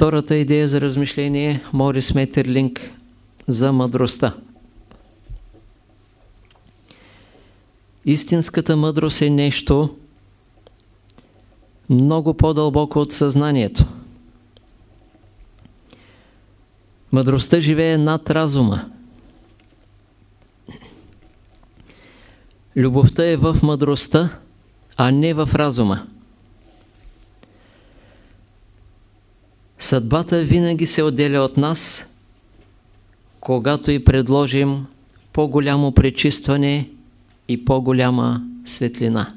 Втората идея за размишление Морис Метерлинг за мъдростта. Истинската мъдрост е нещо много по-дълбоко от съзнанието. Мъдростта живее над разума. Любовта е в мъдростта, а не в разума. Съдбата винаги се отделя от нас, когато и предложим по-голямо пречистване и по-голяма светлина.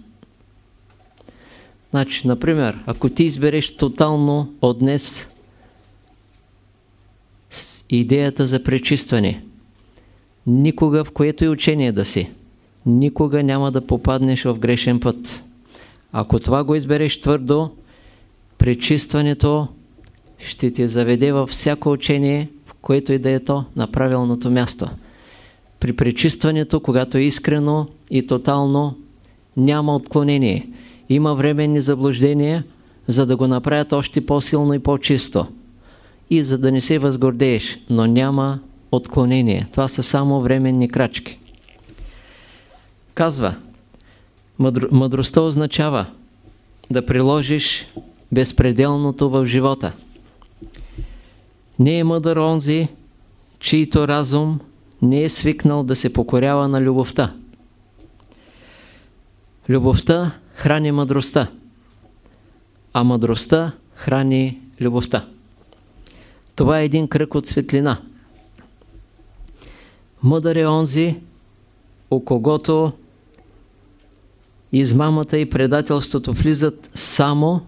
Значи, например, ако ти избереш тотално от днес идеята за пречистване, никога в което и учение да си, никога няма да попаднеш в грешен път. Ако това го избереш твърдо, пречистването ще те заведе във всяко учение, в което и да е то, на правилното място. При пречистването, когато е искрено и тотално, няма отклонение. Има временни заблуждения, за да го направят още по-силно и по-чисто. И за да не се възгордееш, но няма отклонение. Това са само временни крачки. Казва, мъдр... мъдростта означава да приложиш безпределното в живота. Не е мъдър онзи, чийто разум не е свикнал да се покорява на любовта. Любовта храни мъдростта, а мъдростта храни любовта. Това е един кръг от светлина. Мъдър е онзи, у когото измамата и предателството влизат само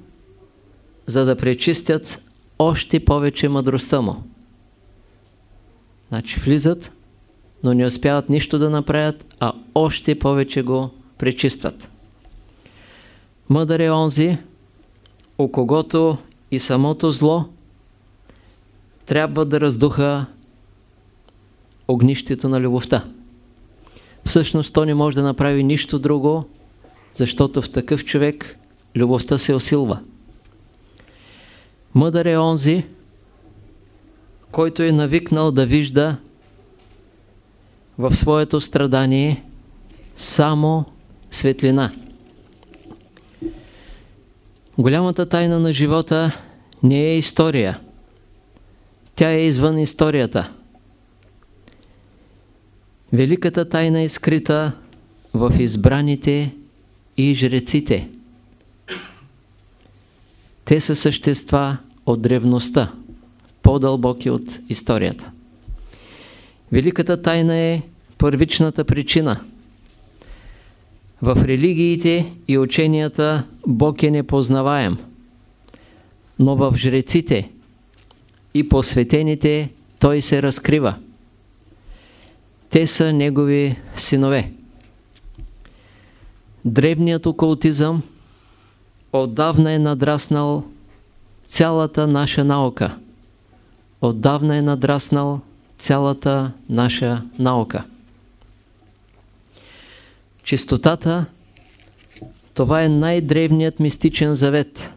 за да пречистят още повече мъдростта му. Значи влизат, но не успяват нищо да направят, а още повече го пречистват. Мъдър е онзи, у когото и самото зло трябва да раздуха огнището на любовта. Всъщност то не може да направи нищо друго, защото в такъв човек любовта се усилва. Мъдър е онзи, който е навикнал да вижда в своето страдание само светлина. Голямата тайна на живота не е история. Тя е извън историята. Великата тайна е скрита в избраните и жреците. Те са същества от древността, по-дълбоки от историята. Великата тайна е първичната причина. В религиите и ученията Бог е непознаваем, но в жреците и посветените Той се разкрива. Те са Негови синове. Древният окултизъм отдавна е надраснал цялата наша наука. Отдавна е надраснал цялата наша наука. Чистотата това е най-древният мистичен завет.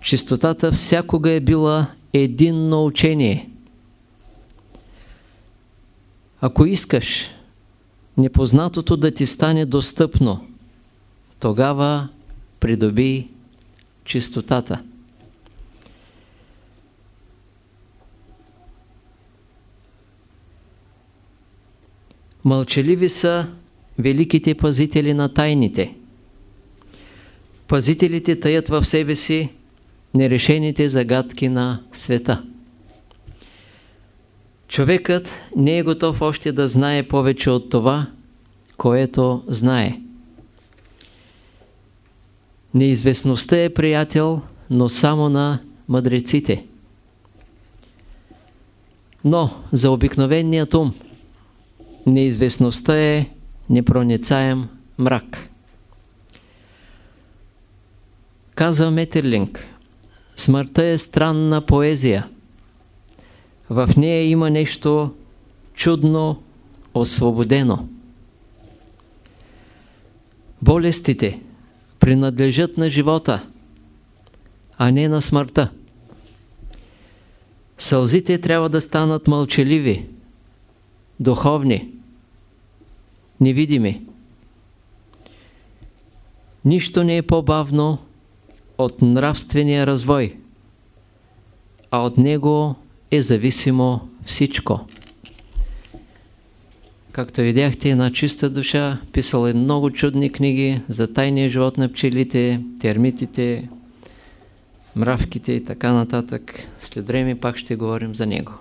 Чистотата всякога е била единно учение. Ако искаш непознатото да ти стане достъпно, тогава придоби чистотата. Мълчаливи са великите пазители на тайните. Пазителите таят в себе си нерешените загадки на света. Човекът не е готов още да знае повече от това, което знае. Неизвестността е приятел, но само на мъдреците. Но за обикновеният ум неизвестността е непроницаем мрак. Казва Метерлинг, смъртта е странна поезия. В нея има нещо чудно, освободено. Болестите принадлежат на живота, а не на смъртта. Сълзите трябва да станат мълчаливи, духовни, невидими. Нищо не е по-бавно от нравствения развой, а от него е зависимо всичко. Както видяхте, една чиста душа, писал е много чудни книги за тайния живот на пчелите, термитите, мравките и така нататък. След време пак ще говорим за него.